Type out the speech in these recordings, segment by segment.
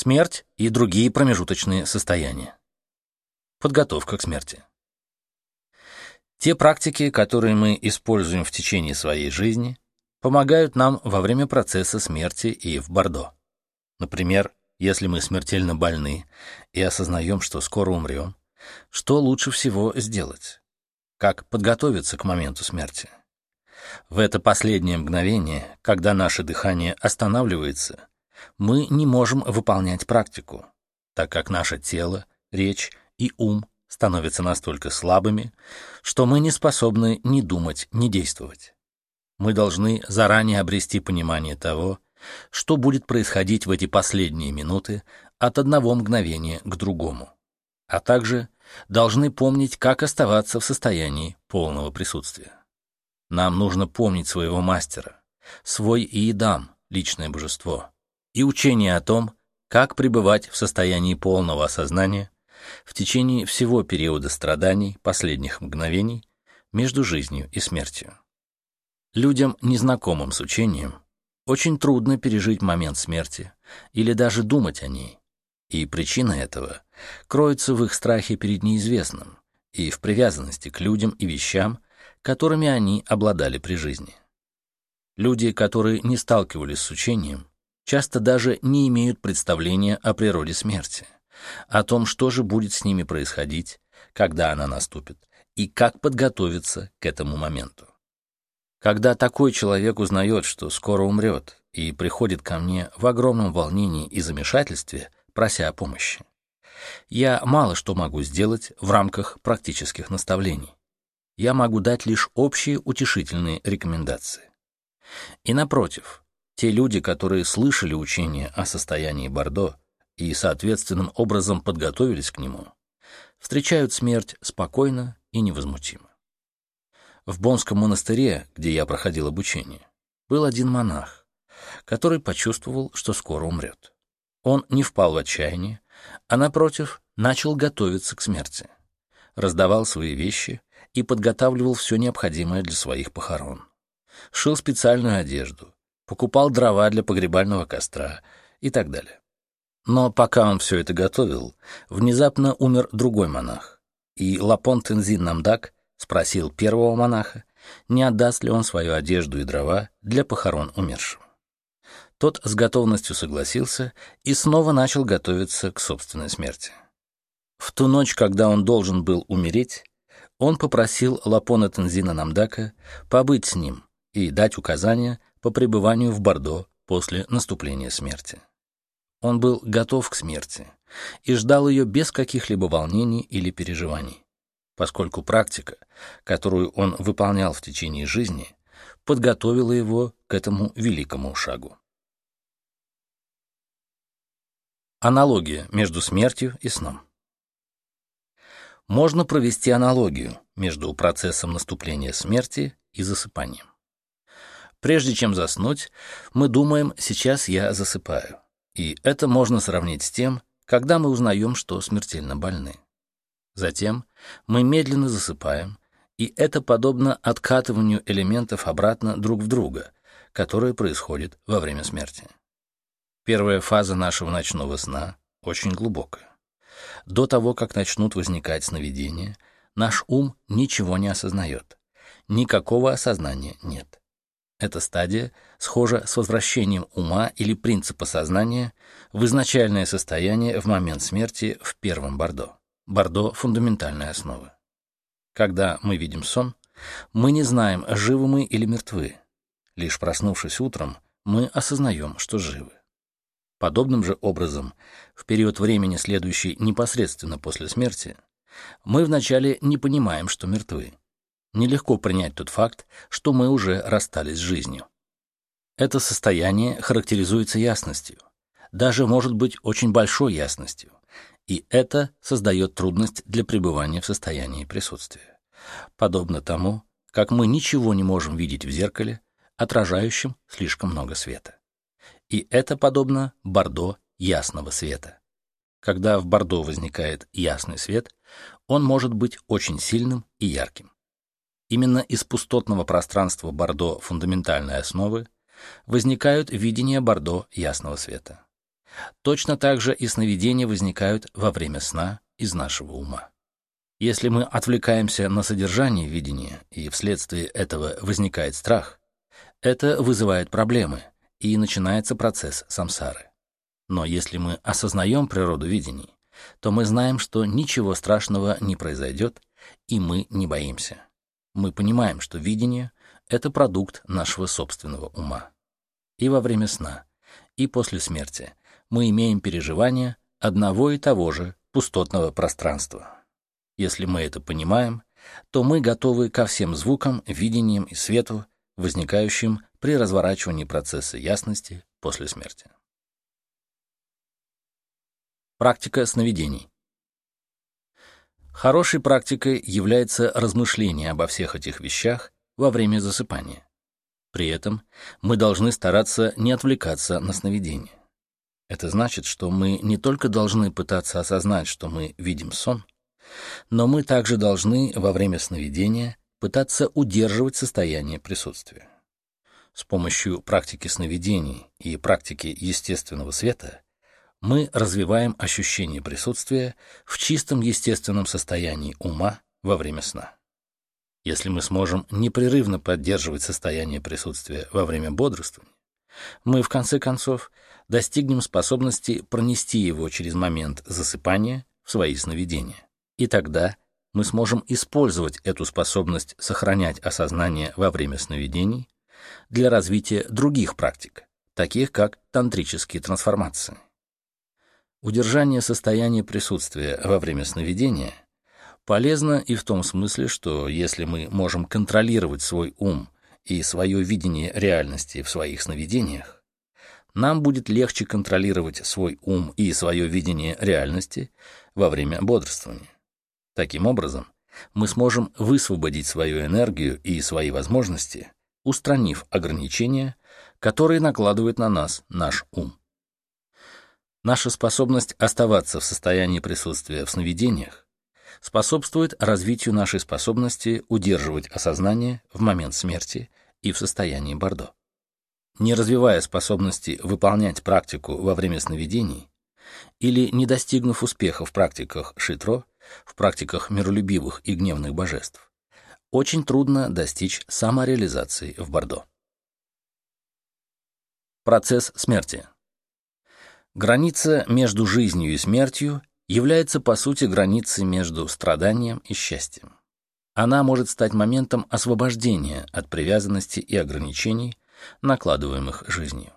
Смерть и другие промежуточные состояния. Подготовка к смерти. Те практики, которые мы используем в течение своей жизни, помогают нам во время процесса смерти и в Бордо. Например, если мы смертельно больны и осознаем, что скоро умрем, что лучше всего сделать? Как подготовиться к моменту смерти? В это последнее мгновение, когда наше дыхание останавливается, мы не можем выполнять практику, так как наше тело, речь и ум становятся настолько слабыми, что мы не способны ни думать, ни действовать. Мы должны заранее обрести понимание того, что будет происходить в эти последние минуты от одного мгновения к другому, а также должны помнить, как оставаться в состоянии полного присутствия. Нам нужно помнить своего мастера, свой иедам, личное божество, и учение о том, как пребывать в состоянии полного осознания в течение всего периода страданий последних мгновений между жизнью и смертью. Людям, незнакомым с учением, очень трудно пережить момент смерти или даже думать о ней, и причина этого кроется в их страхе перед неизвестным и в привязанности к людям и вещам, которыми они обладали при жизни. Люди, которые не сталкивались с учением, часто даже не имеют представления о природе смерти, о том, что же будет с ними происходить, когда она наступит, и как подготовиться к этому моменту. Когда такой человек узнает, что скоро умрет, и приходит ко мне в огромном волнении и замешательстве, прося о помощи, я мало что могу сделать в рамках практических наставлений. Я могу дать лишь общие утешительные рекомендации. И напротив, те люди, которые слышали учение о состоянии Бордо и соответственным образом подготовились к нему, встречают смерть спокойно и невозмутимо. В Бонском монастыре, где я проходил обучение, был один монах, который почувствовал, что скоро умрет. Он не впал в отчаяние, а, напротив, начал готовиться к смерти, раздавал свои вещи и подготавливал все необходимое для своих похорон. Шил специальную одежду, покупал дрова для погребального костра и так далее. Но пока он все это готовил, внезапно умер другой монах, и Лапон Тензин Намдак спросил первого монаха, не отдаст ли он свою одежду и дрова для похорон умершего. Тот с готовностью согласился и снова начал готовиться к собственной смерти. В ту ночь, когда он должен был умереть, он попросил Лапона Тензина Намдака побыть с ним и дать указания по пребыванию в Бордо после наступления смерти. Он был готов к смерти и ждал ее без каких-либо волнений или переживаний, поскольку практика, которую он выполнял в течение жизни, подготовила его к этому великому шагу. Аналогия между смертью и сном. Можно провести аналогию между процессом наступления смерти и засыпанием. Прежде чем заснуть, мы думаем «сейчас я засыпаю». И это можно сравнить с тем, когда мы узнаем, что смертельно больны. Затем мы медленно засыпаем, и это подобно откатыванию элементов обратно друг в друга, которое происходит во время смерти. Первая фаза нашего ночного сна очень глубокая. До того, как начнут возникать сновидения, наш ум ничего не осознает. Никакого осознания нет. Эта стадия схожа с возвращением ума или принципа сознания в изначальное состояние в момент смерти в первом Бордо. Бордо — фундаментальная основа. Когда мы видим сон, мы не знаем, живы мы или мертвы. Лишь проснувшись утром, мы осознаем, что живы. Подобным же образом, в период времени, следующий непосредственно после смерти, мы вначале не понимаем, что мертвы. Нелегко принять тот факт, что мы уже расстались с жизнью. Это состояние характеризуется ясностью, даже может быть очень большой ясностью, и это создает трудность для пребывания в состоянии присутствия. Подобно тому, как мы ничего не можем видеть в зеркале, отражающем слишком много света. И это подобно бордо ясного света. Когда в бордо возникает ясный свет, он может быть очень сильным и ярким. Именно из пустотного пространства Бордо фундаментальной основы возникают видения Бордо ясного света. точно так же и сновидения возникают во время сна из нашего ума. Если мы отвлекаемся на содержание видения, и вследствие этого возникает страх, это вызывает проблемы, и начинается процесс самсары. Но если мы осознаем природу видений, то мы знаем, что ничего страшного не произойдет, и мы не боимся. Мы понимаем, что видение — это продукт нашего собственного ума. И во время сна, и после смерти мы имеем переживание одного и того же пустотного пространства. Если мы это понимаем, то мы готовы ко всем звукам, видениям и свету, возникающим при разворачивании процесса ясности после смерти. Практика сновидений. Хорошей практикой является размышление обо всех этих вещах во время засыпания. При этом мы должны стараться не отвлекаться на сновидение. Это значит, что мы не только должны пытаться осознать, что мы видим сон, но мы также должны во время сновидения пытаться удерживать состояние присутствия. С помощью практики сновидений и практики естественного света мы развиваем ощущение присутствия в чистом естественном состоянии ума во время сна. Если мы сможем непрерывно поддерживать состояние присутствия во время бодрствования, мы, в конце концов, достигнем способности пронести его через момент засыпания в свои сновидения. И тогда мы сможем использовать эту способность сохранять осознание во время сновидений для развития других практик, таких как тантрические трансформации. Удержание состояния присутствия во время сновидения полезно и в том смысле, что если мы можем контролировать свой ум и свое видение реальности в своих сновидениях, нам будет легче контролировать свой ум и свое видение реальности во время бодрствования. Таким образом, мы сможем высвободить свою энергию и свои возможности, устранив ограничения, которые накладывает на нас наш ум. Наша способность оставаться в состоянии присутствия в сновидениях способствует развитию нашей способности удерживать осознание в момент смерти и в состоянии бордо. Не развивая способности выполнять практику во время сновидений или не достигнув успеха в практиках шитро, в практиках миролюбивых и гневных божеств, очень трудно достичь самореализации в Бордо. Процесс смерти. Граница между жизнью и смертью является по сути границей между страданием и счастьем. Она может стать моментом освобождения от привязанности и ограничений, накладываемых жизнью.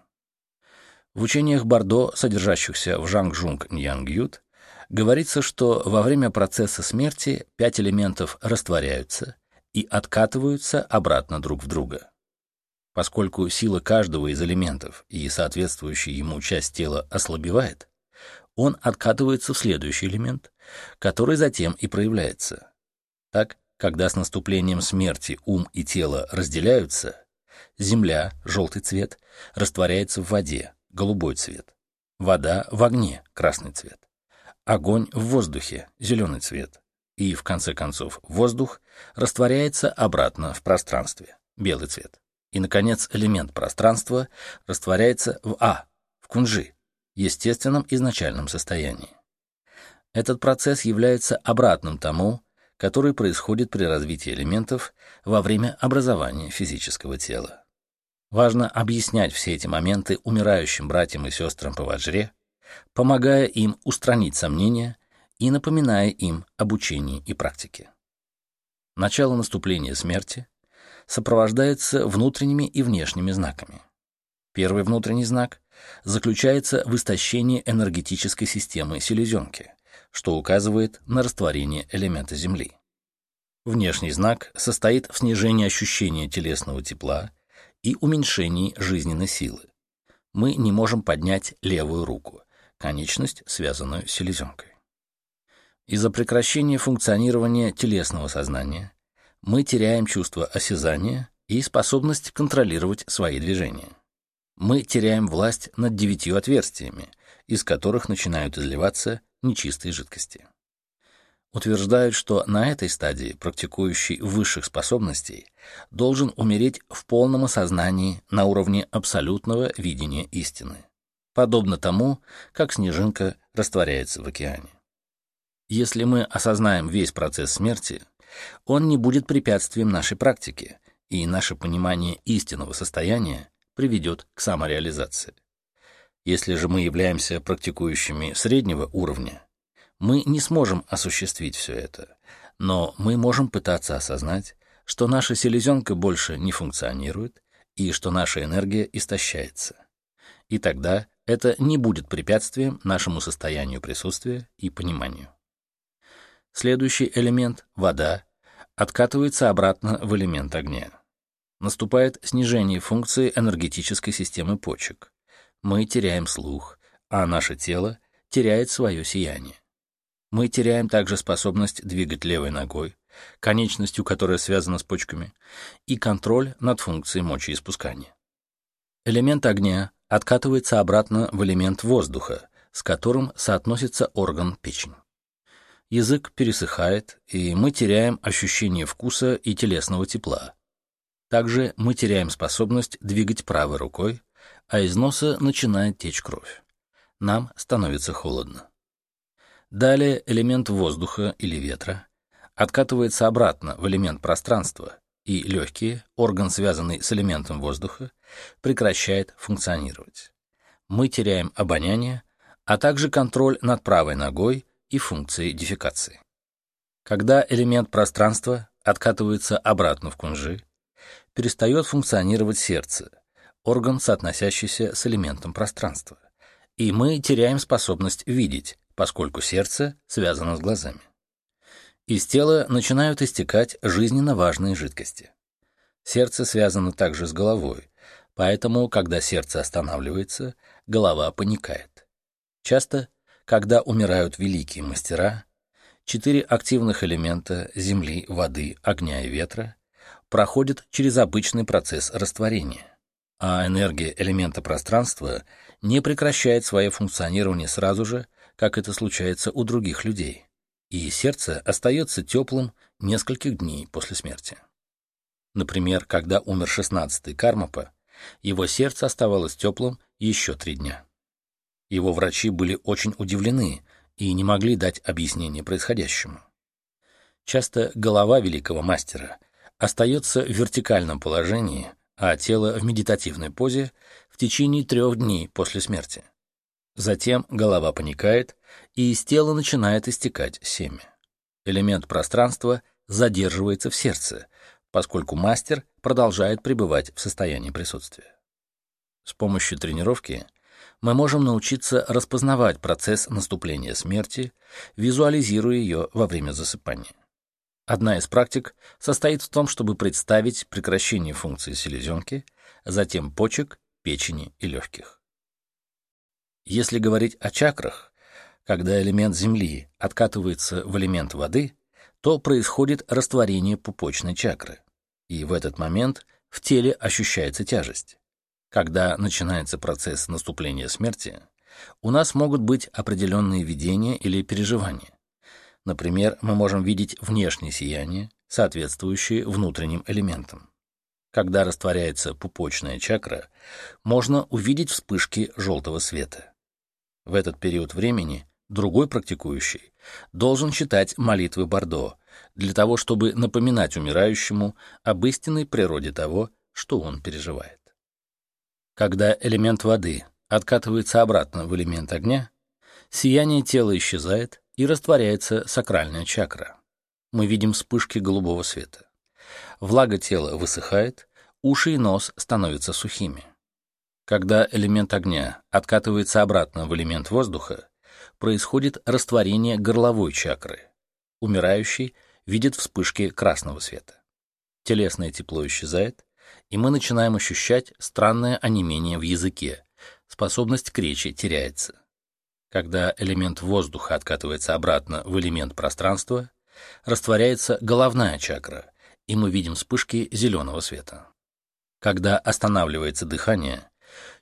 В учениях Бордо, содержащихся в Жангжунг Ньянгют, говорится, что во время процесса смерти пять элементов растворяются и откатываются обратно друг в друга. Поскольку сила каждого из элементов и соответствующая ему часть тела ослабевает, он откатывается в следующий элемент, который затем и проявляется. Так, когда с наступлением смерти ум и тело разделяются, земля, желтый цвет, растворяется в воде, голубой цвет, вода в огне, красный цвет огонь в воздухе, зеленый цвет, и, в конце концов, воздух растворяется обратно в пространстве, белый цвет. И, наконец, элемент пространства растворяется в А, в кунжи, естественном изначальном состоянии. Этот процесс является обратным тому, который происходит при развитии элементов во время образования физического тела. Важно объяснять все эти моменты умирающим братьям и сестрам по ваджре, помогая им устранить сомнения и напоминая им об учении и практике. Начало наступления смерти сопровождается внутренними и внешними знаками. Первый внутренний знак заключается в истощении энергетической системы селезенки, что указывает на растворение элемента Земли. Внешний знак состоит в снижении ощущения телесного тепла и уменьшении жизненной силы. Мы не можем поднять левую руку, конечность, связанную с селезенкой. Из-за прекращения функционирования телесного сознания мы теряем чувство осязания и способность контролировать свои движения. Мы теряем власть над девятью отверстиями, из которых начинают изливаться нечистые жидкости. Утверждают, что на этой стадии практикующий высших способностей должен умереть в полном осознании на уровне абсолютного видения истины. подобно тому, как снежинка растворяется в океане. Если мы осознаем весь процесс смерти, он не будет препятствием нашей практике, и наше понимание истинного состояния приведет к самореализации. Если же мы являемся практикующими среднего уровня, мы не сможем осуществить все это, но мы можем пытаться осознать, что наша селезенка больше не функционирует и что наша энергия истощается. И тогда это не будет препятствием нашему состоянию присутствия и пониманию. Следующий элемент — вода — откатывается обратно в элемент огня. Наступает снижение функции энергетической системы почек. Мы теряем слух, а наше тело теряет свое сияние. Мы теряем также способность двигать левой ногой, конечностью, которая связана с почками, и контроль над функцией мочеиспускания. Элемент огня откатывается обратно в элемент воздуха, с которым соотносится орган печень. Язык пересыхает, и мы теряем ощущение вкуса и телесного тепла. Также мы теряем способность двигать правой рукой, а из носа начинает течь кровь. Нам становится холодно. Далее элемент воздуха или ветра откатывается обратно в элемент пространства, и легкие, орган, связанный с элементом воздуха, прекращает функционировать. Мы теряем обоняние, а также контроль над правой ногой и функцией дефекации. Когда элемент пространства откатывается обратно в кунжи, перестает функционировать сердце, орган, соотносящийся с элементом пространства, и мы теряем способность видеть, поскольку сердце связано с глазами. Из тела начинают истекать жизненно важные жидкости. Сердце связано также с головой, поэтому, когда сердце останавливается, голова паникает. Часто, когда умирают великие мастера, четыре активных элемента земли, воды, огня и ветра проходят через обычный процесс растворения, а энергия элемента пространства не прекращает свое функционирование сразу же, как это случается у других людей, и сердце остается теплым нескольких дней после смерти. Например, когда умер шестнадцатый Кармапа, его сердце оставалось теплым еще три дня. Его врачи были очень удивлены и не могли дать объяснение происходящему. Часто голова великого мастера остается в вертикальном положении, а тело в медитативной позе в течение трех дней после смерти. Затем голова паникает, и из тела начинает истекать семя. Элемент пространства задерживается в сердце, поскольку мастер продолжает пребывать в состоянии присутствия. С помощью тренировки мы можем научиться распознавать процесс наступления смерти, визуализируя ее во время засыпания. Одна из практик состоит в том, чтобы представить прекращение функции селезенки, затем почек, печени и легких. Если говорить о чакрах, когда элемент Земли откатывается в элемент воды, то происходит растворение пупочной чакры, и в этот момент в теле ощущается тяжесть. Когда начинается процесс наступления смерти, у нас могут быть определенные видения или переживания. Например, мы можем видеть внешнее сияние, соответствующее внутренним элементам. Когда растворяется пупочная чакра, можно увидеть вспышки желтого света. В этот период времени другой практикующий должен читать молитвы Бордо для того, чтобы напоминать умирающему об истинной природе того, что он переживает. Когда элемент воды откатывается обратно в элемент огня, сияние тела исчезает и растворяется сакральная чакра. Мы видим вспышки голубого света. Влага тела высыхает, уши и нос становятся сухими. Когда элемент огня откатывается обратно в элемент воздуха, происходит растворение горловой чакры. Умирающий видит вспышки красного света. Телесное тепло исчезает, и мы начинаем ощущать странное онемение в языке, способность к речи теряется. Когда элемент воздуха откатывается обратно в элемент пространства, растворяется головная чакра, и мы видим вспышки зеленого света. Когда останавливается дыхание,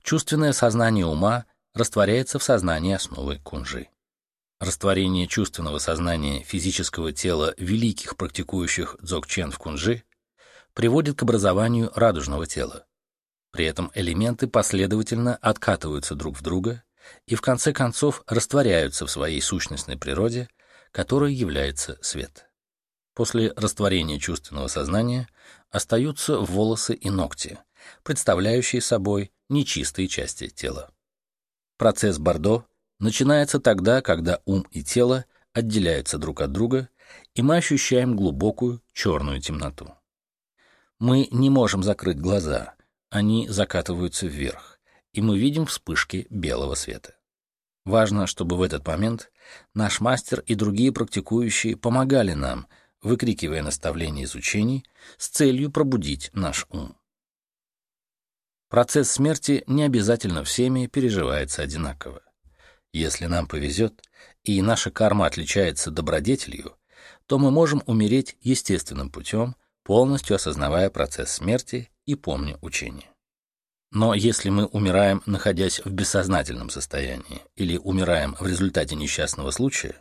чувственное сознание ума растворяется в сознании основы кунжи. Растворение чувственного сознания физического тела великих практикующих дзогчен в кунжи приводит к образованию радужного тела. При этом элементы последовательно откатываются друг в друга и в конце концов растворяются в своей сущностной природе, которой является свет. После растворения чувственного сознания остаются волосы и ногти, представляющие собой нечистые части тела. Процесс Бордо начинается тогда, когда ум и тело отделяются друг от друга, и мы ощущаем глубокую черную темноту. Мы не можем закрыть глаза, они закатываются вверх, и мы видим вспышки белого света. Важно, чтобы в этот момент наш мастер и другие практикующие помогали нам, выкрикивая наставления из учений с целью пробудить наш ум. Процесс смерти не обязательно всеми переживается одинаково. Если нам повезет, и наша карма отличается добродетелью, то мы можем умереть естественным путем, полностью осознавая процесс смерти и помня учение. Но если мы умираем, находясь в бессознательном состоянии, или умираем в результате несчастного случая,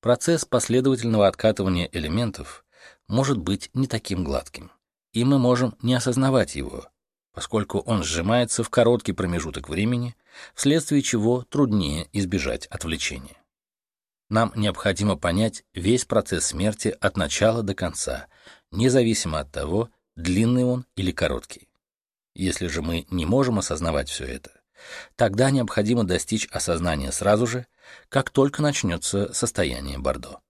процесс последовательного откатывания элементов может быть не таким гладким, и мы можем не осознавать его, поскольку он сжимается в короткий промежуток времени, вследствие чего труднее избежать отвлечения. Нам необходимо понять весь процесс смерти от начала до конца, независимо от того, длинный он или короткий. Если же мы не можем осознавать все это, тогда необходимо достичь осознания сразу же, как только начнется состояние Бордо.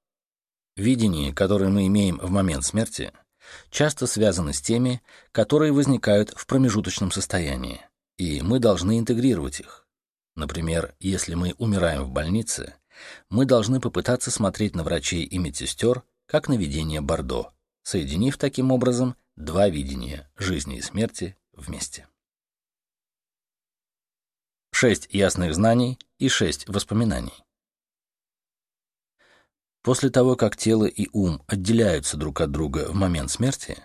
Видение, которое мы имеем в момент смерти — часто связаны с теми, которые возникают в промежуточном состоянии, и мы должны интегрировать их. Например, если мы умираем в больнице, мы должны попытаться смотреть на врачей и медсестер как на видение Бордо, соединив таким образом два видения жизни и смерти вместе. Шесть ясных знаний и шесть воспоминаний. После того, как тело и ум отделяются друг от друга в момент смерти,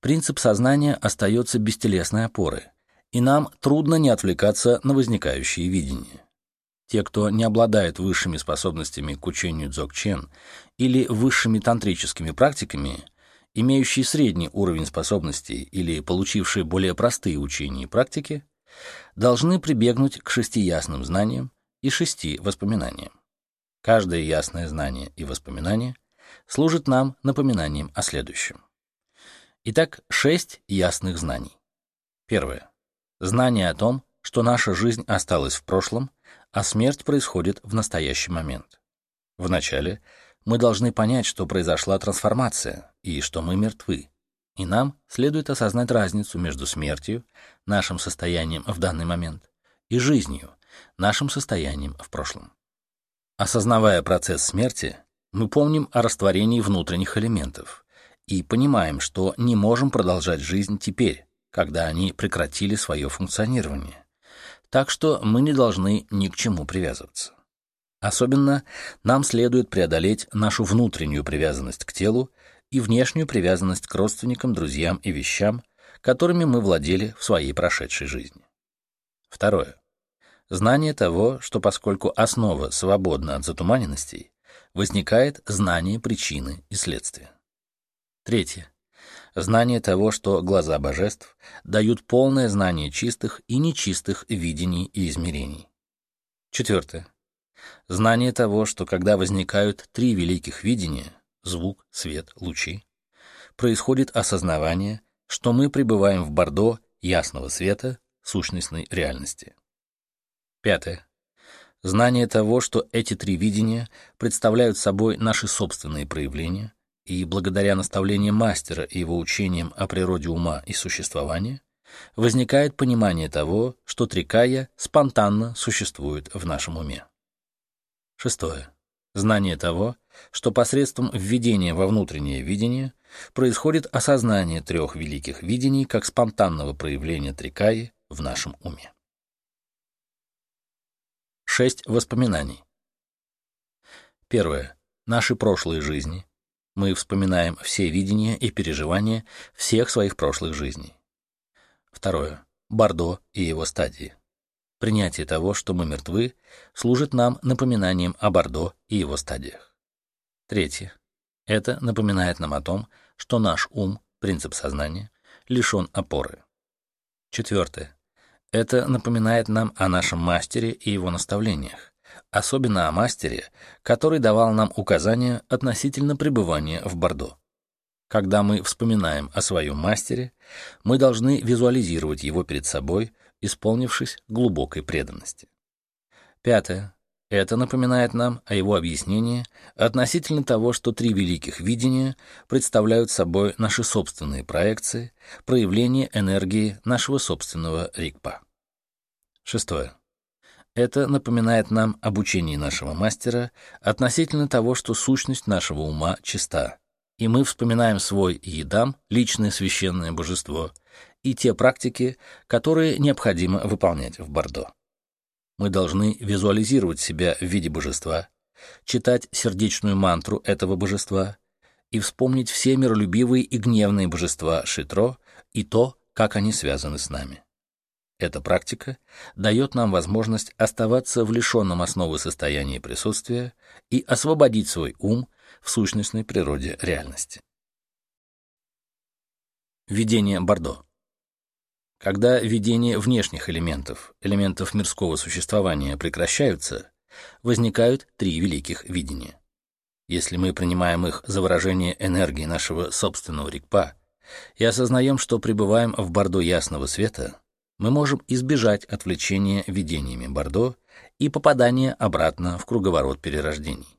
принцип сознания остается без телесной опоры, и нам трудно не отвлекаться на возникающие видения. Те, кто не обладает высшими способностями к учению дзogchen или высшими тантрическими практиками, имеющие средний уровень способностей или получившие более простые учения и практики, должны прибегнуть к шести ясным знаниям и шести воспоминаниям. Каждое ясное знание и воспоминание служит нам напоминанием о следующем. Итак, шесть ясных знаний. Первое. Знание о том, что наша жизнь осталась в прошлом, а смерть происходит в настоящий момент. Вначале мы должны понять, что произошла трансформация и что мы мертвы, и нам следует осознать разницу между смертью, нашим состоянием в данный момент, и жизнью, нашим состоянием в прошлом. Осознавая процесс смерти, мы помним о растворении внутренних элементов и понимаем, что не можем продолжать жизнь теперь, когда они прекратили свое функционирование. Так что мы не должны ни к чему привязываться. Особенно нам следует преодолеть нашу внутреннюю привязанность к телу и внешнюю привязанность к родственникам, друзьям и вещам, которыми мы владели в своей прошедшей жизни. Второе. Знание того, что поскольку основа свободна от затуманенностей, возникает знание причины и следствия. Третье. Знание того, что глаза божеств дают полное знание чистых и нечистых видений и измерений. Четвертое. Знание того, что когда возникают три великих видения — звук, свет, лучи — происходит осознавание, что мы пребываем в бордо ясного света сущностной реальности. Пятое. Знание того, что эти три видения представляют собой наши собственные проявления, и благодаря наставлениям мастера и его учениям о природе ума и существования, возникает понимание того, что трикая спонтанно существует в нашем уме. Шестое. Знание того, что посредством введения во внутреннее видение происходит осознание трех великих видений как спонтанного проявления трикаи в нашем уме. Шесть воспоминаний. Первое. Наши прошлые жизни. Мы вспоминаем все видения и переживания всех своих прошлых жизней. Второе. Бордо и его стадии. Принятие того, что мы мертвы, служит нам напоминанием о Бордо и его стадиях. Третье. Это напоминает нам о том, что наш ум, принцип сознания, лишен опоры. Четвертое. Это напоминает нам о нашем мастере и его наставлениях, особенно о мастере, который давал нам указания относительно пребывания в Бордо. Когда мы вспоминаем о своем мастере, мы должны визуализировать его перед собой, исполнившись глубокой преданности. Пятое. Это напоминает нам о его объяснении относительно того, что три великих видения представляют собой наши собственные проекции, проявление энергии нашего собственного рикпа. Шестое. Это напоминает нам об учении нашего мастера относительно того, что сущность нашего ума чиста, и мы вспоминаем свой едам, личное священное божество, и те практики, которые необходимо выполнять в Бордо. Мы должны визуализировать себя в виде божества, читать сердечную мантру этого божества и вспомнить все миролюбивые и гневные божества Шитро и то, как они связаны с нами. Эта практика дает нам возможность оставаться в лишенном основы состоянии присутствия и освободить свой ум в сущностной природе реальности. Видение Бордо когда видения внешних элементов, элементов мирского существования прекращаются, возникают три великих видения. Если мы принимаем их за выражение энергии нашего собственного рикпа и осознаем, что пребываем в бордо ясного света, мы можем избежать отвлечения видениями бордо и попадания обратно в круговорот перерождений.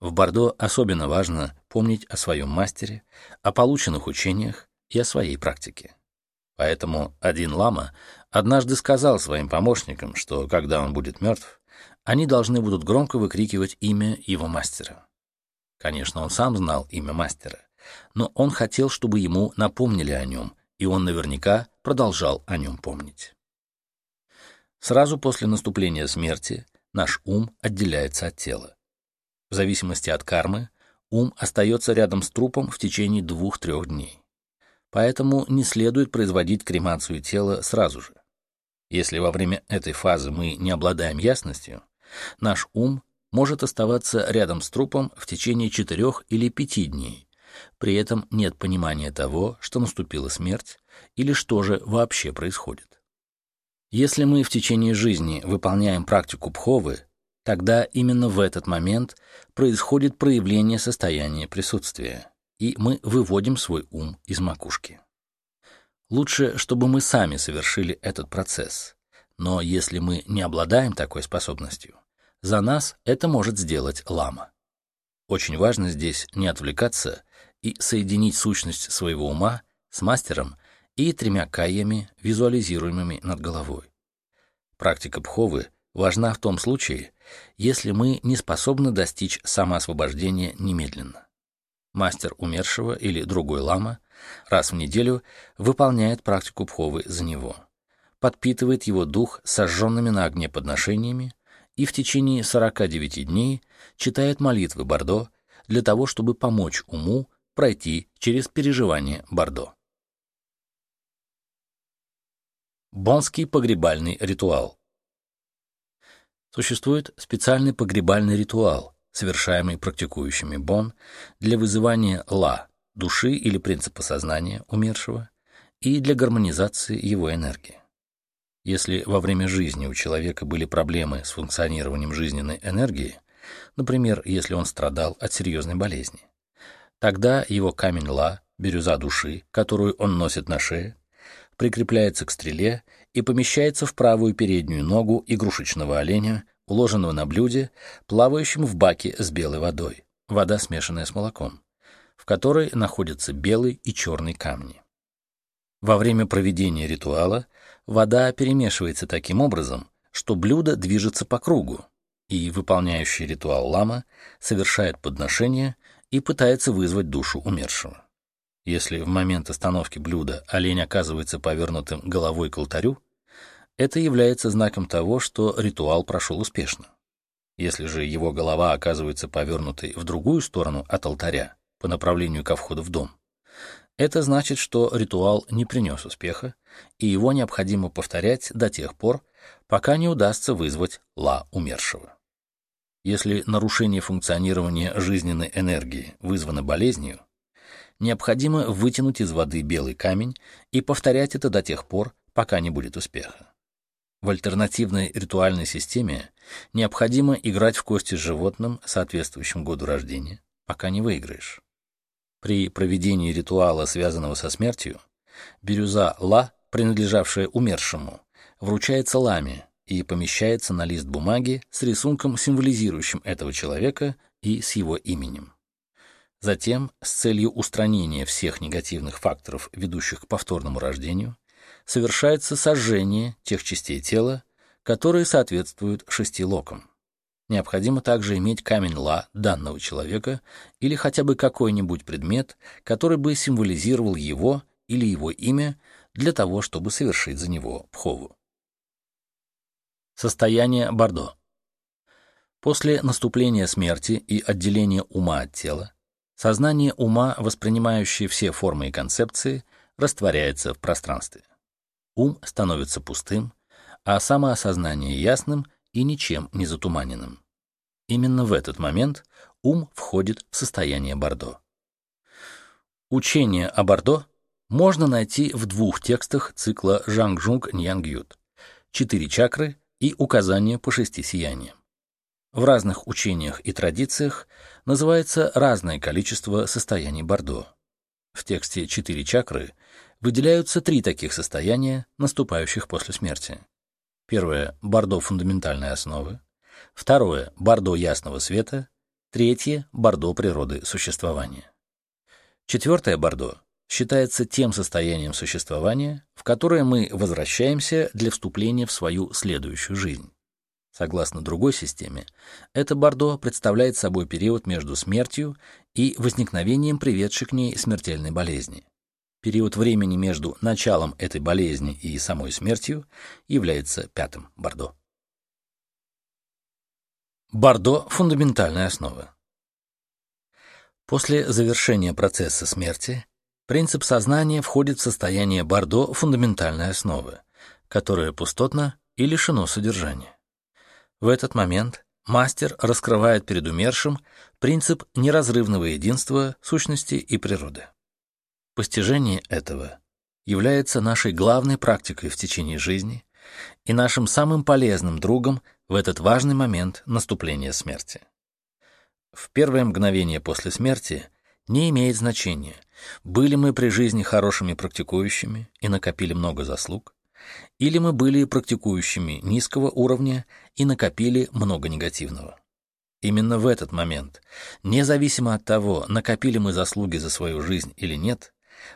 В бордо особенно важно помнить о своем мастере, о полученных учениях и о своей практике. Поэтому один лама однажды сказал своим помощникам, что когда он будет мертв, они должны будут громко выкрикивать имя его мастера. Конечно, он сам знал имя мастера, но он хотел, чтобы ему напомнили о нем, и он наверняка продолжал о нем помнить. Сразу после наступления смерти наш ум отделяется от тела. В зависимости от кармы, ум остается рядом с трупом в течение двух-трех дней. Поэтому не следует производить кремацию тела сразу же. Если во время этой фазы мы не обладаем ясностью, наш ум может оставаться рядом с трупом в течение четырех или пяти дней. При этом нет понимания того, что наступила смерть или что же вообще происходит. Если мы в течение жизни выполняем практику пховы, тогда именно в этот момент происходит проявление состояния присутствия и мы выводим свой ум из макушки. Лучше, чтобы мы сами совершили этот процесс. Но если мы не обладаем такой способностью, за нас это может сделать лама. Очень важно здесь не отвлекаться и соединить сущность своего ума с мастером и тремя каями, визуализируемыми над головой. Практика пховы важна в том случае, если мы не способны достичь самоосвобождения немедленно мастер умершего или другой лама раз в неделю выполняет практику пховы за него, подпитывает его дух сожженными на огне подношениями и в течение 49 дней читает молитвы Бордо для того, чтобы помочь уму пройти через переживание Бордо. Бонский погребальный ритуал Существует специальный погребальный ритуал, совершаемый практикующими бон для вызывания ла, души или принципа сознания умершего, и для гармонизации его энергии. Если во время жизни у человека были проблемы с функционированием жизненной энергии, например, если он страдал от серьезной болезни, тогда его камень ла, бирюза души, которую он носит на шее, прикрепляется к стреле и помещается в правую переднюю ногу игрушечного оленя, уложенного на блюде, плавающем в баке с белой водой, вода, смешанная с молоком, в которой находятся белый и черный камни. Во время проведения ритуала вода перемешивается таким образом, что блюдо движется по кругу, и выполняющий ритуал лама совершает подношение и пытается вызвать душу умершего. Если в момент остановки блюда олень оказывается повернутым головой к алтарю, это является знаком того, что ритуал прошел успешно. Если же его голова оказывается повернутой в другую сторону от алтаря, по направлению ко входу в дом, это значит, что ритуал не принес успеха, и его необходимо повторять до тех пор, пока не удастся вызвать ла умершего. Если нарушение функционирования жизненной энергии вызвано болезнью, необходимо вытянуть из воды белый камень и повторять это до тех пор, пока не будет успеха. В альтернативной ритуальной системе необходимо играть в кости с животным, соответствующим году рождения, пока не выиграешь. При проведении ритуала, связанного со смертью, бирюза ла, принадлежавшая умершему, вручается ламе и помещается на лист бумаги с рисунком, символизирующим этого человека и с его именем. Затем, с целью устранения всех негативных факторов, ведущих к повторному рождению, совершается сожжение тех частей тела, которые соответствуют шести локам. Необходимо также иметь камень ла данного человека или хотя бы какой-нибудь предмет, который бы символизировал его или его имя для того, чтобы совершить за него пхову. Состояние Бордо. После наступления смерти и отделения ума от тела, сознание ума, воспринимающее все формы и концепции, растворяется в пространстве. Ум становится пустым, а самоосознание ясным и ничем не затуманенным. Именно в этот момент ум входит в состояние Бордо. Учение о Бордо можно найти в двух текстах цикла Жангжунг «Четыре чакры» и «Указания по шести сияниям». В разных учениях и традициях называется разное количество состояний Бордо. В тексте «Четыре чакры» выделяются три таких состояния, наступающих после смерти. Первое — Бордо фундаментальной основы. Второе — Бордо ясного света. Третье — Бордо природы существования. Четвертое Бордо считается тем состоянием существования, в которое мы возвращаемся для вступления в свою следующую жизнь. Согласно другой системе, это Бордо представляет собой период между смертью и возникновением приведшей к ней смертельной болезни. Период времени между началом этой болезни и самой смертью является пятым Бордо. Бордо – фундаментальная основа. После завершения процесса смерти принцип сознания входит в состояние Бордо фундаментальной основы, которое пустотно и лишено содержания. В этот момент мастер раскрывает перед умершим принцип неразрывного единства сущности и природы. Постижение этого является нашей главной практикой в течение жизни и нашим самым полезным другом в этот важный момент наступления смерти. В первое мгновение после смерти не имеет значения, были мы при жизни хорошими практикующими и накопили много заслуг, или мы были практикующими низкого уровня и накопили много негативного. Именно в этот момент, независимо от того, накопили мы заслуги за свою жизнь или нет,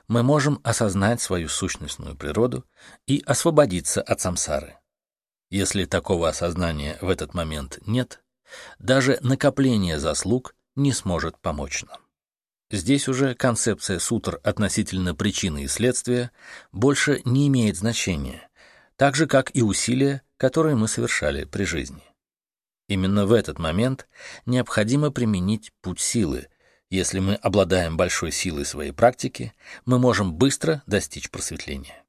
мы можем осознать свою сущностную природу и освободиться от самсары. Если такого осознания в этот момент нет, даже накопление заслуг не сможет помочь нам. Здесь уже концепция сутр относительно причины и следствия больше не имеет значения, так же, как и усилия, которые мы совершали при жизни. Именно в этот момент необходимо применить путь силы, если мы обладаем большой силой своей практики, мы можем быстро достичь просветления.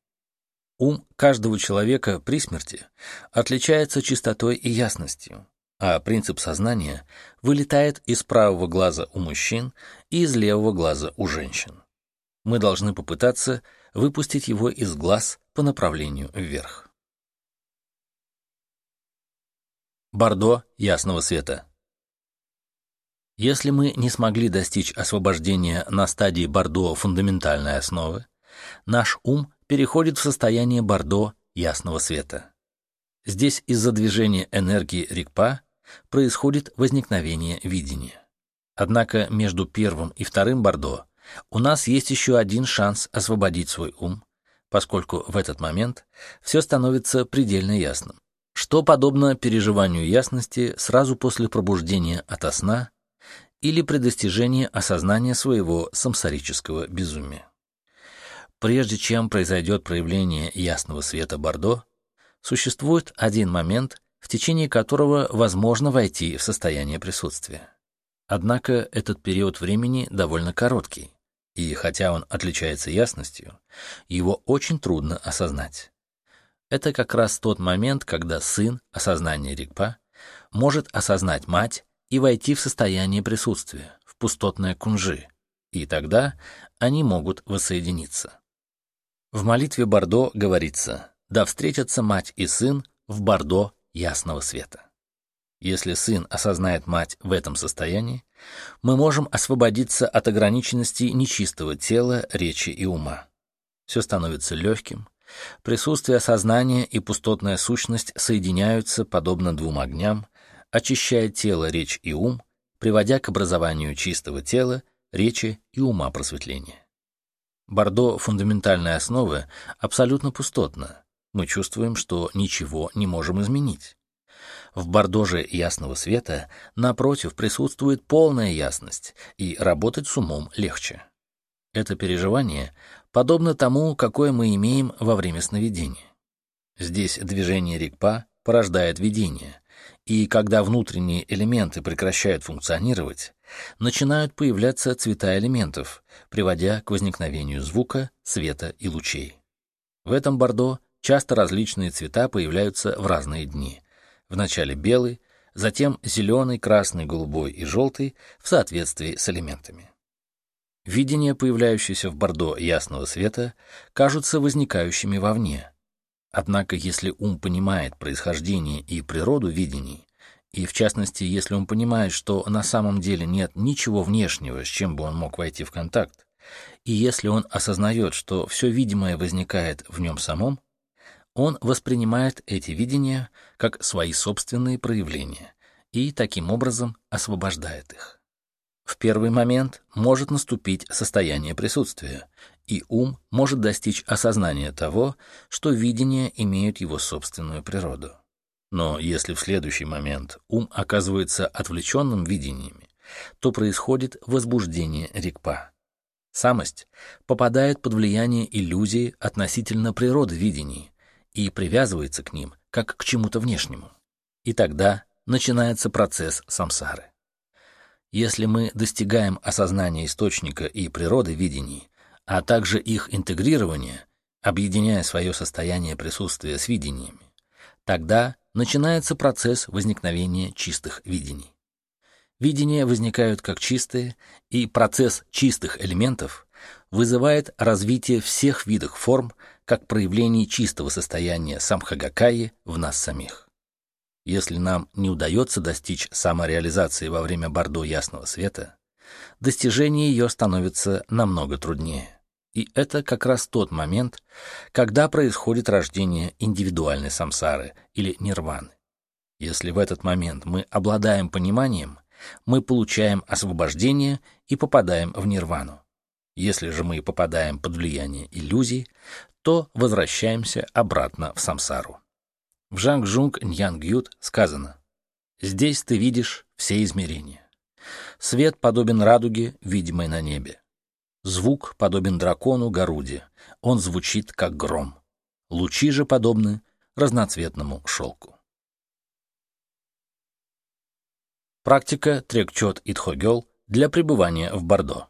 Ум каждого человека при смерти отличается чистотой и ясностью, а принцип сознания вылетает из правого глаза у мужчин и из левого глаза у женщин. Мы должны попытаться выпустить его из глаз по направлению вверх. Бордо ясного света если мы не смогли достичь освобождения на стадии Бордо фундаментальной основы, наш ум переходит в состояние Бордо ясного света. Здесь из-за движения энергии Рикпа происходит возникновение видения. Однако между первым и вторым Бордо у нас есть еще один шанс освободить свой ум, поскольку в этот момент все становится предельно ясным, что подобно переживанию ясности сразу после пробуждения ото сна или при достижении осознания своего самсарического безумия. Прежде чем произойдет проявление ясного света Бордо, существует один момент, в течение которого возможно войти в состояние присутствия. Однако этот период времени довольно короткий, и хотя он отличается ясностью, его очень трудно осознать. Это как раз тот момент, когда сын, осознание Рикпа, может осознать мать и войти в состояние присутствия, в пустотное кунжи, и тогда они могут воссоединиться. В молитве Бордо говорится да встретятся мать и сын в бордо ясного света. Если сын осознает мать в этом состоянии, мы можем освободиться от ограниченности нечистого тела, речи и ума. Все становится легким, присутствие сознания и пустотная сущность соединяются подобно двум огням, очищая тело, речь и ум, приводя к образованию чистого тела, речи и ума просветления. Бордо фундаментальной основы абсолютно пустотно. Мы чувствуем, что ничего не можем изменить. В бордо же ясного света, напротив, присутствует полная ясность, и работать с умом легче. Это переживание подобно тому, какое мы имеем во время сновидения. Здесь движение рикпа порождает видение, и когда внутренние элементы прекращают функционировать, начинают появляться цвета элементов, приводя к возникновению звука, света и лучей. В этом бордо часто различные цвета появляются в разные дни. Вначале белый, затем зеленый, красный, голубой и желтый в соответствии с элементами. Видения, появляющиеся в бордо ясного света, кажутся возникающими вовне. Однако, если ум понимает происхождение и природу видений, и в частности, если он понимает, что на самом деле нет ничего внешнего, с чем бы он мог войти в контакт, и если он осознает, что все видимое возникает в нем самом, он воспринимает эти видения как свои собственные проявления и таким образом освобождает их. В первый момент может наступить состояние присутствия, и ум может достичь осознания того, что видения имеют его собственную природу. Но если в следующий момент ум оказывается отвлеченным видениями, то происходит возбуждение рикпа. Самость попадает под влияние иллюзии относительно природы видений и привязывается к ним как к чему-то внешнему. И тогда начинается процесс самсары. Если мы достигаем осознания источника и природы видений, а также их интегрирования, объединяя свое состояние присутствия с видениями, тогда начинается процесс возникновения чистых видений. Видения возникают как чистые, и процесс чистых элементов вызывает развитие всех видов форм как проявлений чистого состояния самхагакаи в нас самих. Если нам не удается достичь самореализации во время бордо ясного света, достижение ее становится намного труднее. И это как раз тот момент, когда происходит рождение индивидуальной самсары или нирваны. Если в этот момент мы обладаем пониманием, мы получаем освобождение и попадаем в нирвану. Если же мы попадаем под влияние иллюзий, то возвращаемся обратно в самсару. В Жангжунг Ньянгют сказано «Здесь ты видишь все измерения. Свет подобен радуге, видимой на небе. Звук подобен дракону Гаруде, он звучит как гром. Лучи же подобны разноцветному шелку». Практика Трекчот Итхогел для пребывания в Бордо.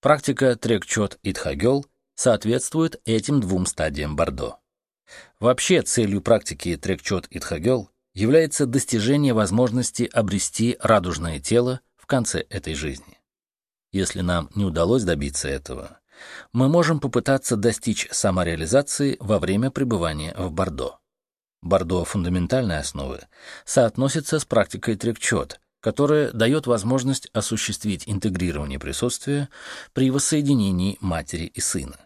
Практика Трекчот Итхогел соответствует этим двум стадиям Бордо. Вообще целью практики трекчот Итхагел является достижение возможности обрести радужное тело в конце этой жизни. Если нам не удалось добиться этого, мы можем попытаться достичь самореализации во время пребывания в Бордо. Бордо фундаментальной основы соотносится с практикой трекчот, которая дает возможность осуществить интегрирование присутствия при воссоединении матери и сына.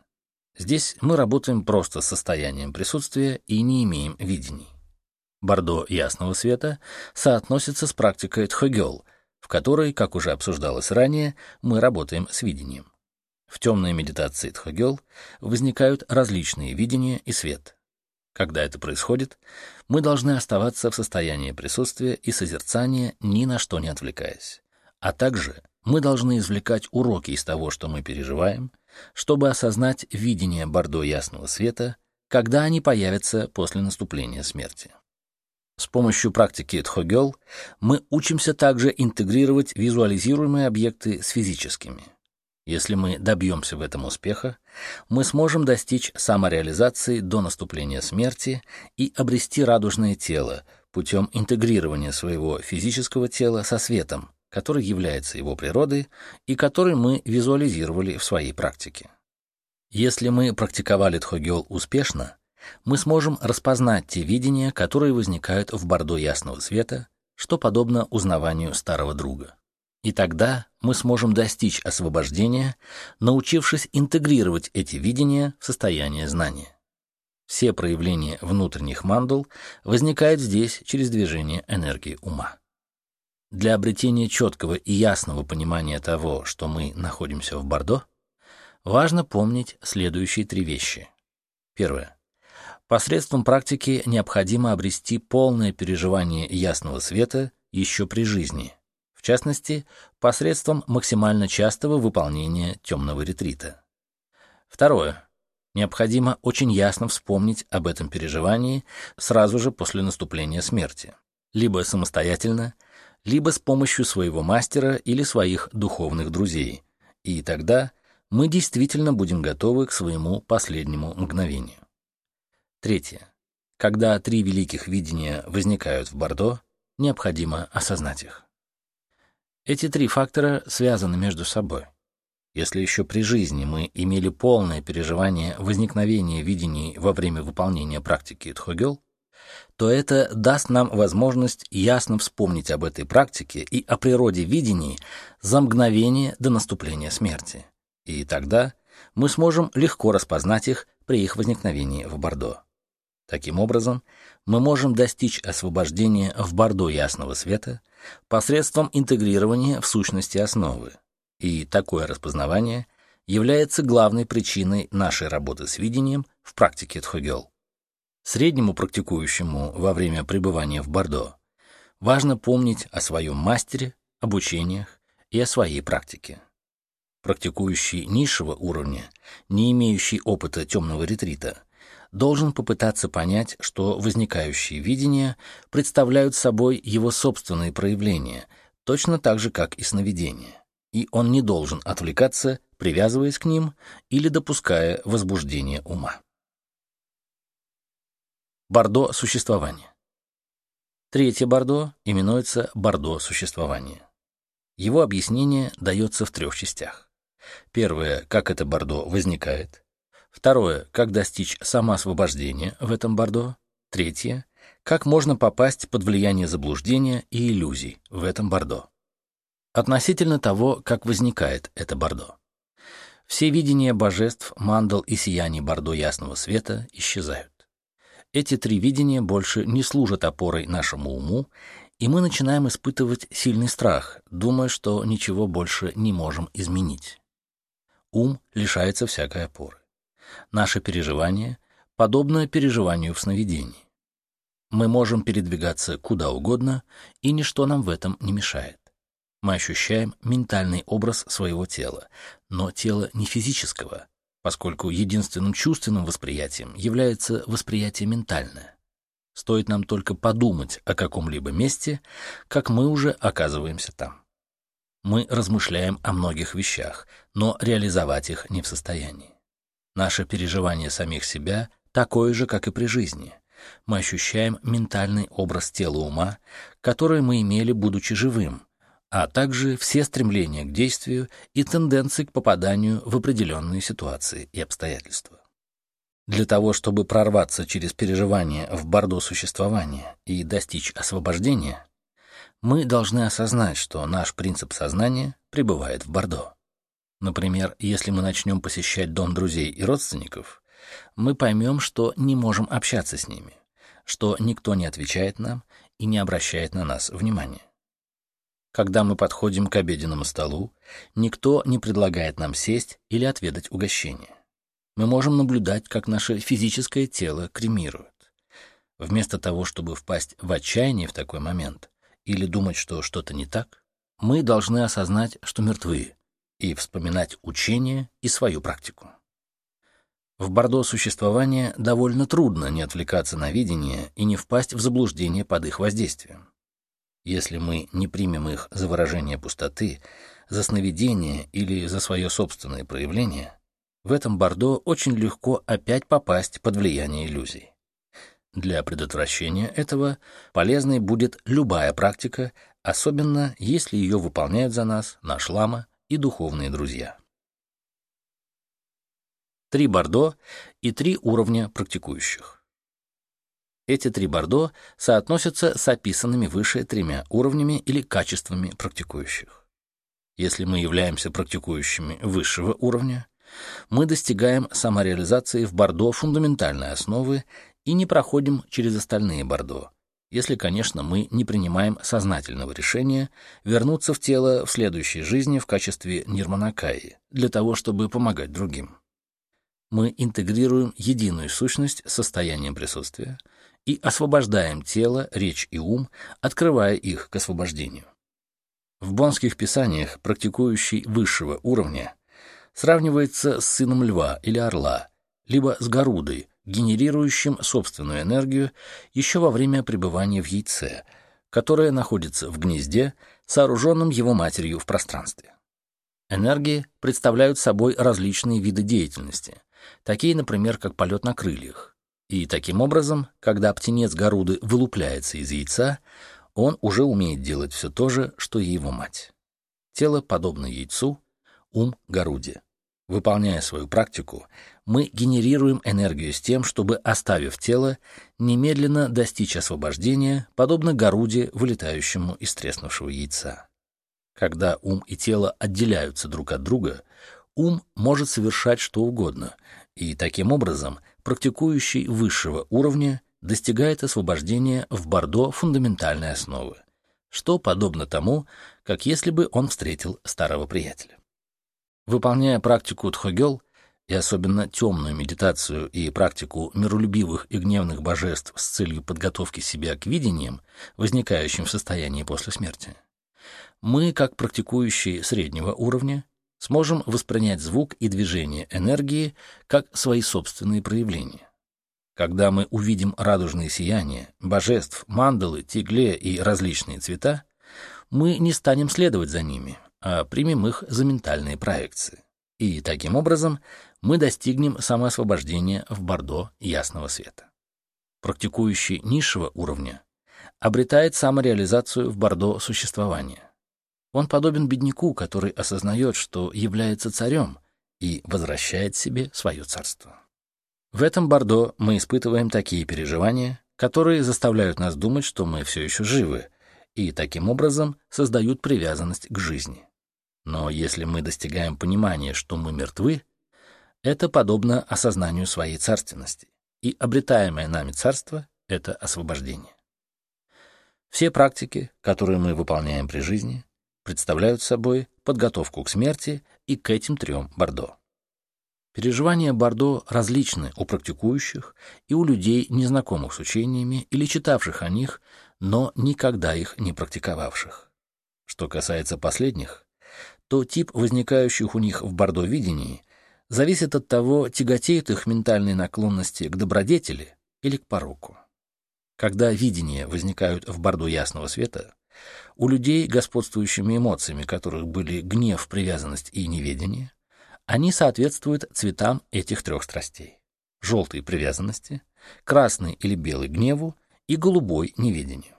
Здесь мы работаем просто с состоянием присутствия и не имеем видений. Бордо ясного света соотносится с практикой Тхогел, в которой, как уже обсуждалось ранее, мы работаем с видением. В темной медитации Тхогел возникают различные видения и свет. Когда это происходит, мы должны оставаться в состоянии присутствия и созерцания, ни на что не отвлекаясь. А также мы должны извлекать уроки из того, что мы переживаем, чтобы осознать видение бордо ясного света, когда они появятся после наступления смерти. С помощью практики Тхогел мы учимся также интегрировать визуализируемые объекты с физическими. Если мы добьемся в этом успеха, мы сможем достичь самореализации до наступления смерти и обрести радужное тело путем интегрирования своего физического тела со светом, который является его природой и который мы визуализировали в своей практике. Если мы практиковали Тхогел успешно, мы сможем распознать те видения, которые возникают в бордо ясного света, что подобно узнаванию старого друга. И тогда мы сможем достичь освобождения, научившись интегрировать эти видения в состояние знания. Все проявления внутренних мандул возникают здесь через движение энергии ума. Для обретения четкого и ясного понимания того, что мы находимся в Бордо, важно помнить следующие три вещи. Первое. Посредством практики необходимо обрести полное переживание ясного света еще при жизни, в частности, посредством максимально частого выполнения темного ретрита. Второе. Необходимо очень ясно вспомнить об этом переживании сразу же после наступления смерти, либо самостоятельно, либо с помощью своего мастера или своих духовных друзей, и тогда мы действительно будем готовы к своему последнему мгновению. Третье. Когда три великих видения возникают в Бордо, необходимо осознать их. Эти три фактора связаны между собой. Если еще при жизни мы имели полное переживание возникновения видений во время выполнения практики Тхогел, то это даст нам возможность ясно вспомнить об этой практике и о природе видений за мгновение до наступления смерти. И тогда мы сможем легко распознать их при их возникновении в Бордо. Таким образом, мы можем достичь освобождения в бордо ясного света посредством интегрирования в сущности основы. И такое распознавание является главной причиной нашей работы с видением в практике Тхогел. Среднему практикующему во время пребывания в Бордо важно помнить о своем мастере, обучениях и о своей практике. Практикующий низшего уровня, не имеющий опыта темного ретрита, должен попытаться понять, что возникающие видения представляют собой его собственные проявления, точно так же, как и сновидения, и он не должен отвлекаться, привязываясь к ним или допуская возбуждение ума. Бордо существования. Третье бордо именуется бордо существования. Его объяснение дается в трех частях. Первое, как это бордо возникает. Второе, как достичь самоосвобождения в этом бордо. Третье, как можно попасть под влияние заблуждения и иллюзий в этом бордо. Относительно того, как возникает это бордо. Все видения божеств, мандал и сияний бордо ясного света исчезают. Эти три видения больше не служат опорой нашему уму, и мы начинаем испытывать сильный страх, думая, что ничего больше не можем изменить. Ум лишается всякой опоры. Наше переживание подобно переживанию в сновидении. Мы можем передвигаться куда угодно, и ничто нам в этом не мешает. Мы ощущаем ментальный образ своего тела, но тело не физического, поскольку единственным чувственным восприятием является восприятие ментальное. Стоит нам только подумать о каком-либо месте, как мы уже оказываемся там. Мы размышляем о многих вещах, но реализовать их не в состоянии. Наше переживание самих себя такое же, как и при жизни. Мы ощущаем ментальный образ тела ума, который мы имели, будучи живым, а также все стремления к действию и тенденции к попаданию в определенные ситуации и обстоятельства. Для того, чтобы прорваться через переживание в бордо существования и достичь освобождения, мы должны осознать, что наш принцип сознания пребывает в бордо. Например, если мы начнем посещать дом друзей и родственников, мы поймем, что не можем общаться с ними, что никто не отвечает нам и не обращает на нас внимания. Когда мы подходим к обеденному столу, никто не предлагает нам сесть или отведать угощение. Мы можем наблюдать, как наше физическое тело кремирует. Вместо того, чтобы впасть в отчаяние в такой момент или думать, что что-то не так, мы должны осознать, что мертвы, и вспоминать учение и свою практику. В Бордо существования довольно трудно не отвлекаться на видение и не впасть в заблуждение под их воздействием. Если мы не примем их за выражение пустоты, за сновидение или за свое собственное проявление, в этом Бордо очень легко опять попасть под влияние иллюзий. Для предотвращения этого полезной будет любая практика, особенно если ее выполняет за нас наш лама и духовные друзья. три бордо и три уровня практикующих. Эти три бордо соотносятся с описанными выше тремя уровнями или качествами практикующих. Если мы являемся практикующими высшего уровня, мы достигаем самореализации в бордо фундаментальной основы и не проходим через остальные бордо, если, конечно, мы не принимаем сознательного решения вернуться в тело в следующей жизни в качестве нирманакаи, для того, чтобы помогать другим. Мы интегрируем единую сущность с состоянием присутствия и освобождаем тело, речь и ум, открывая их к освобождению. В бонских писаниях практикующий высшего уровня сравнивается с сыном льва или орла, либо с Гарудой, генерирующим собственную энергию еще во время пребывания в яйце, которое находится в гнезде, сооруженном его матерью в пространстве. Энергии представляют собой различные виды деятельности, такие, например, как полет на крыльях. И таким образом, когда птенец Горуды вылупляется из яйца, он уже умеет делать все то же, что и его мать. Тело подобно яйцу, ум — Горуде. Выполняя свою практику, мы генерируем энергию с тем, чтобы, оставив тело, немедленно достичь освобождения, подобно горуде, вылетающему из треснувшего яйца. Когда ум и тело отделяются друг от друга, ум может совершать что угодно, и таким образом практикующий высшего уровня достигает освобождения в бордо фундаментальной основы, что подобно тому, как если бы он встретил старого приятеля. Выполняя практику Тхогел, и особенно темную медитацию и практику миролюбивых и гневных божеств с целью подготовки себя к видениям, возникающим в состоянии после смерти, мы, как практикующие среднего уровня, сможем воспринять звук и движение энергии как свои собственные проявления. Когда мы увидим радужные сияния, божеств, мандалы, тигле и различные цвета, мы не станем следовать за ними, а примем их за ментальные проекции. И таким образом мы достигнем самоосвобождения в бордо ясного света. Практикующий низшего уровня обретает самореализацию в бордо существования. Он подобен бедняку, который осознает, что является царем и возвращает себе свое царство. В этом бордо мы испытываем такие переживания, которые заставляют нас думать, что мы все еще живы, и таким образом создают привязанность к жизни. Но если мы достигаем понимания, что мы мертвы, это подобно осознанию своей царственности, и обретаемое нами царство — это освобождение. Все практики, которые мы выполняем при жизни, представляют собой подготовку к смерти и к этим трем бордо. Переживания Бордо различны у практикующих и у людей, незнакомых с учениями или читавших о них, но никогда их не практиковавших. Что касается последних, то тип возникающих у них в бордо видении зависит от того, тяготеют их ментальные наклонности к добродетели или к пороку. Когда видения возникают в бордо ясного света, у людей, господствующими эмоциями которых были гнев, привязанность и неведение, они соответствуют цветам этих трех страстей. Желтой — привязанности, красный или белый — гневу и голубой — неведению.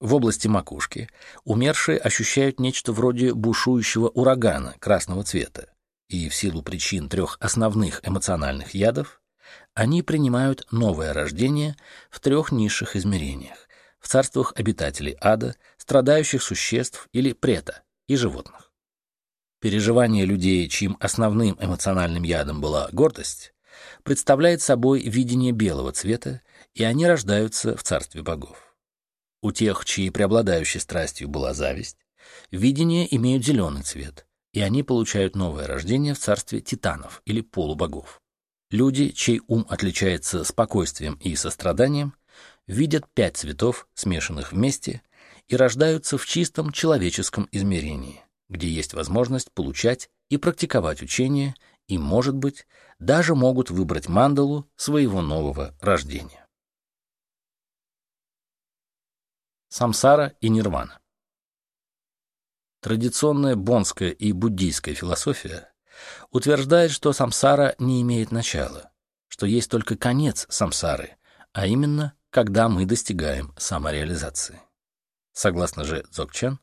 В области макушки умершие ощущают нечто вроде бушующего урагана красного цвета, и в силу причин трех основных эмоциональных ядов они принимают новое рождение в трех низших измерениях, в царствах обитателей ада, страдающих существ или прета и животных. Переживание людей, чьим основным эмоциональным ядом была гордость, представляет собой видение белого цвета, и они рождаются в царстве богов. У тех, чьей преобладающей страстью была зависть, видения имеют зеленый цвет, и они получают новое рождение в царстве титанов или полубогов. Люди, чей ум отличается спокойствием и состраданием, видят пять цветов, смешанных вместе, и рождаются в чистом человеческом измерении, где есть возможность получать и практиковать учение, и, может быть, даже могут выбрать мандалу своего нового рождения. Самсара и нирвана. Традиционная бонская и буддийская философия утверждает, что самсара не имеет начала, что есть только конец самсары, а именно, когда мы достигаем самореализации. Согласно же Дзогчен,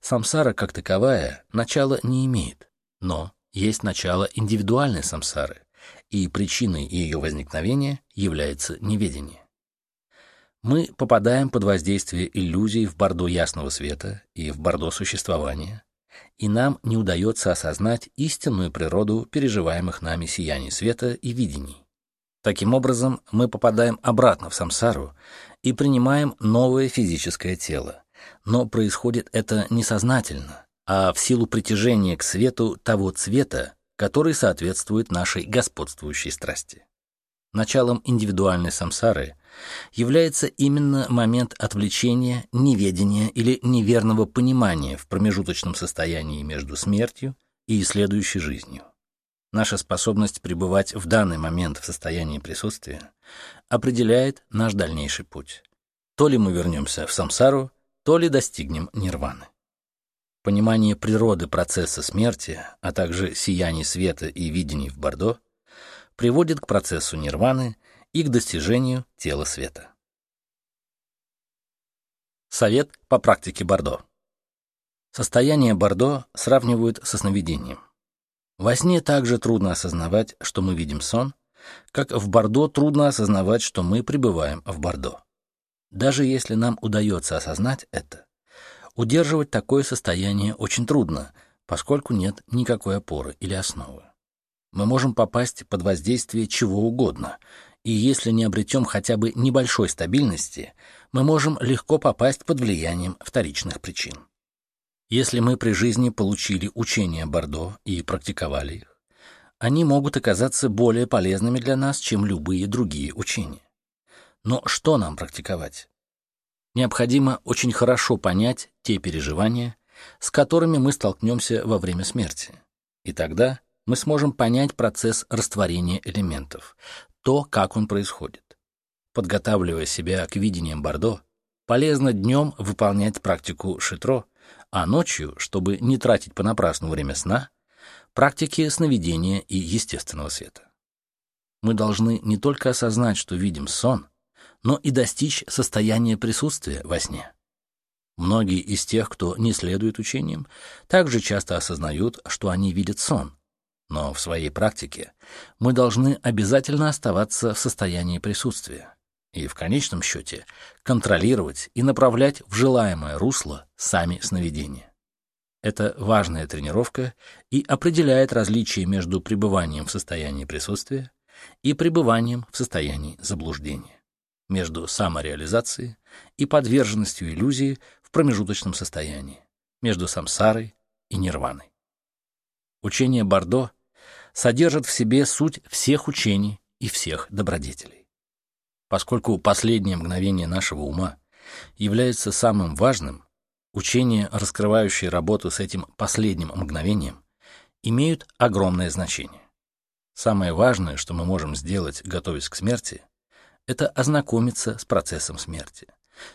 самсара как таковая начала не имеет, но есть начало индивидуальной самсары, и причиной ее возникновения является неведение. Мы попадаем под воздействие иллюзий в бордо ясного света и в бордо существования, и нам не удается осознать истинную природу переживаемых нами сияний света и видений. Таким образом, мы попадаем обратно в самсару и принимаем новое физическое тело. Но происходит это несознательно, а в силу притяжения к свету того цвета, который соответствует нашей господствующей страсти. Началом индивидуальной самсары является именно момент отвлечения, неведения или неверного понимания в промежуточном состоянии между смертью и следующей жизнью. Наша способность пребывать в данный момент в состоянии присутствия определяет наш дальнейший путь. То ли мы вернемся в самсару, то ли достигнем нирваны. Понимание природы процесса смерти, а также сияний света и видений в Бордо приводит к процессу нирваны и к достижению тела света. Совет по практике Бордо. Состояние Бордо сравнивают со сновидением. Во сне также трудно осознавать, что мы видим сон, как в Бордо трудно осознавать, что мы пребываем в Бордо. Даже если нам удается осознать это, удерживать такое состояние очень трудно, поскольку нет никакой опоры или основы. Мы можем попасть под воздействие чего угодно, и если не обретем хотя бы небольшой стабильности, мы можем легко попасть под влиянием вторичных причин. Если мы при жизни получили учения Бордо и практиковали их, они могут оказаться более полезными для нас, чем любые другие учения. Но что нам практиковать? Необходимо очень хорошо понять те переживания, с которыми мы столкнемся во время смерти. И тогда мы сможем понять процесс растворения элементов, то, как он происходит. Подготавливая себя к видениям Бордо, полезно днем выполнять практику шитро, а ночью, чтобы не тратить понапрасну время сна, практики сновидения и естественного света. Мы должны не только осознать, что видим сон, но и достичь состояния присутствия во сне. Многие из тех, кто не следует учениям, также часто осознают, что они видят сон. Но в своей практике мы должны обязательно оставаться в состоянии присутствия и в конечном счете контролировать и направлять в желаемое русло сами сновидения. Это важная тренировка и определяет различие между пребыванием в состоянии присутствия и пребыванием в состоянии заблуждения, между самореализацией и подверженностью иллюзии в промежуточном состоянии, между самсарой и нирваной. Учение Бордо содержит в себе суть всех учений и всех добродетелей. Поскольку последнее мгновение нашего ума является самым важным, учения, раскрывающие работу с этим последним мгновением, имеют огромное значение. Самое важное, что мы можем сделать, готовясь к смерти, это ознакомиться с процессом смерти,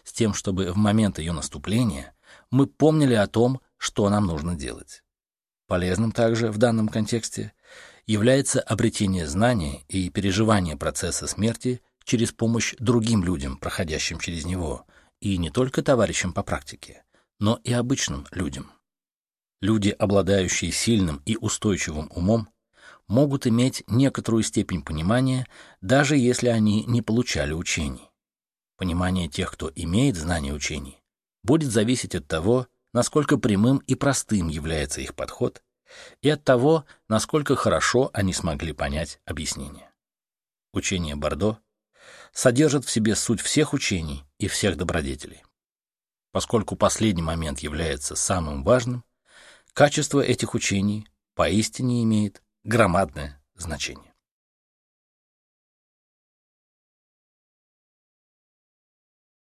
с тем, чтобы в момент ее наступления мы помнили о том, что нам нужно делать. Полезным также в данном контексте является обретение знания и переживание процесса смерти через помощь другим людям, проходящим через него, и не только товарищам по практике, но и обычным людям. Люди, обладающие сильным и устойчивым умом, могут иметь некоторую степень понимания, даже если они не получали учений. Понимание тех, кто имеет знание учений, будет зависеть от того, насколько прямым и простым является их подход, и от того, насколько хорошо они смогли понять объяснение. Учение Бордо содержит в себе суть всех учений и всех добродетелей. Поскольку последний момент является самым важным, качество этих учений поистине имеет громадное значение.